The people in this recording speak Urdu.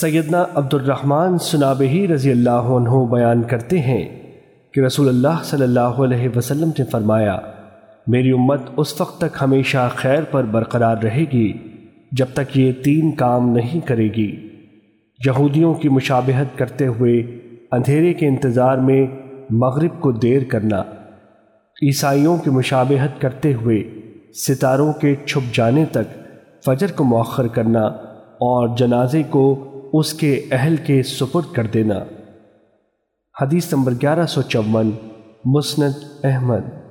سیدنا عبد الرحمن سنابہی رضی اللہ عنہ بیان کرتے ہیں کہ رسول اللہ صلی اللہ علیہ وسلم نے فرمایا، میری امت اس وقت تک ہمیشہ خیر پر برقرار رہے گی جب تک یہ تین کام نہیں کرے گی۔ یہودیوں کی مشابہت کرتے ہوئے اندھیرے کے انتظار میں مغرب کو دیر کرنا، عیسائیوں کی مشابہت کرتے ہوئے ستاروں کے چھپ جانے تک فجر کو مؤخر کرنا اور جنازے کو اس کے اہل کے سپرد کر دینا۔ حدیث نمبر گیارہ سو چون مسند احمد۔